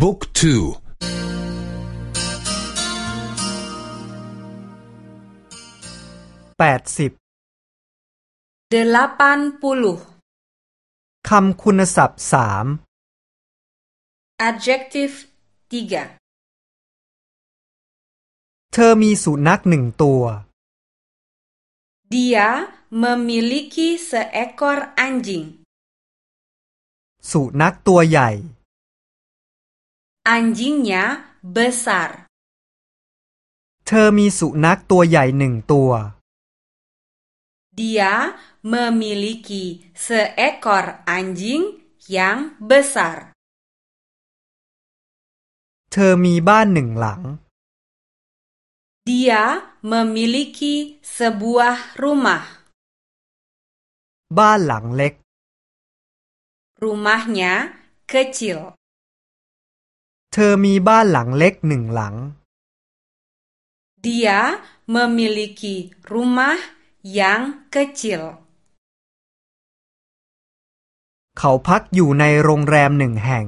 บุ๊กทูแปดสิบเดลปันปุลุคำคุณศัพท์สาม adjective ตีเธอมีสุนัขหนึ่งตัว dia memiliki seekor anjing สุนัขตัวใหญ่ Anjingnya besar. เธอมีสุนัขตัวใหญ่หนึ่งตัว Dia memiliki seekor anjing yang besar. เธอมีบ้านหนึ่งหลัง Dia memiliki sebuah rumah. บ้านหลังเล็ก Rumahnya kecil. เธอมีบ้านหลังเล็กหนึ่งหลัง Dia memiliki rumah yang kecil เขาพักอยู่ในโรงแรมหนึ่งแห่ง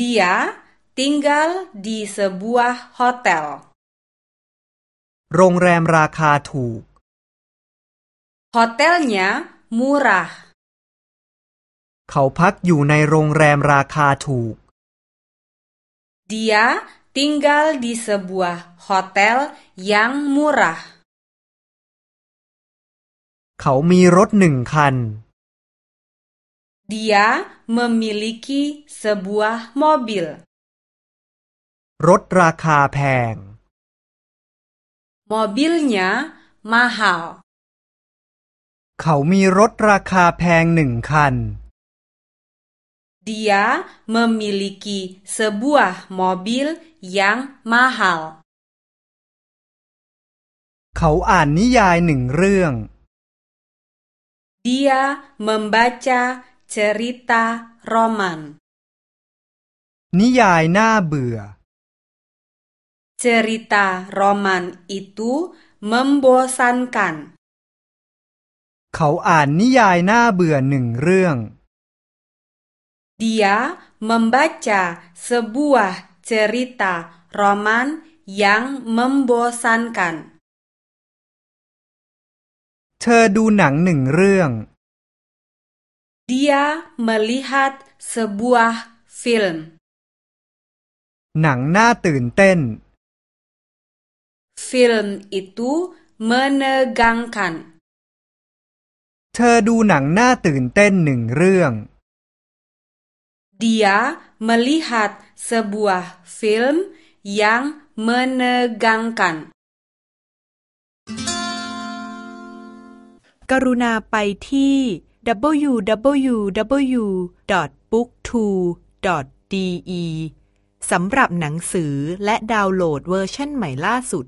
Dia tinggal di sebuah hotel โรงแรมราคาถูก Hotelnya murah เขาพักอยู่ในโรงแรมราคาถูก Dia tinggal di sebuah hotel yang murah. เขามีรถหนึ่งคัน Dia memiliki sebuah mobil. รถราคาแพง Mobilnya mahal. เขามีรถราคาแพงหนึ่งคัน Dia memiliki sebuah mobil yang mahal. เขาอ่านนิยายหนึ่งเรื่อง Dia membaca cerita roman. นิยายน่าเบื่อ Cerita roman itu membosankan. เขาอ่านนิยายน่าเบื่อหนึ่งเรื่อง Dia membaca sebuah cerita roman yang membosankan. เธอดูหนังหนึ่งเรื่อง Dia melihat sebuah film. หนังน่าตื่นเต้น Film itu menegangkan. เธอดูหนังน่าตื่นเต้นหนึ่งเรื่อง Dia melihat sebuah film yang menegangkan. กรุณาไปที่ w w w b o o k t o d e สำหรับหนังสือและดาวน์โหลดเวอร์ชันใหม่ล่าสุด